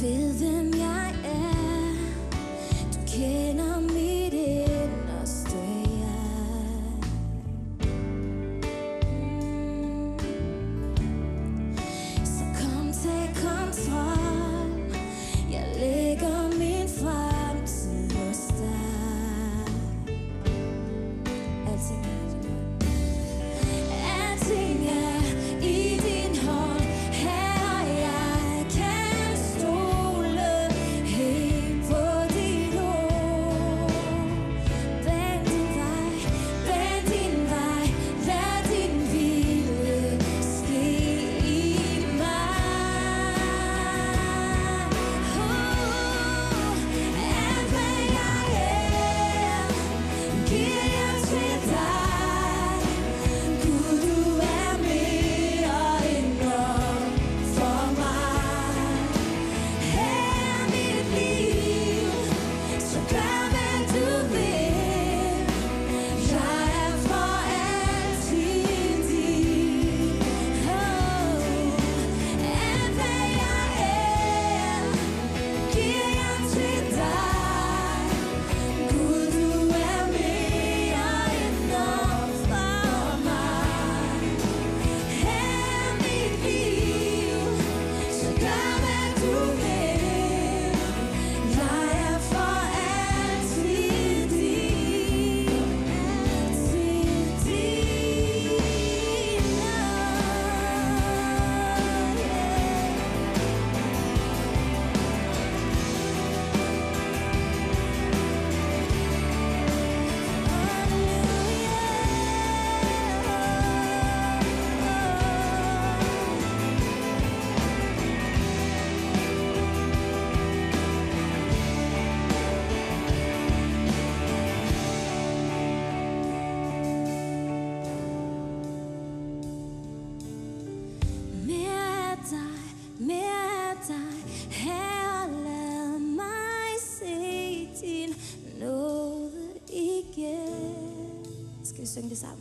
Feel them. Skal vi synge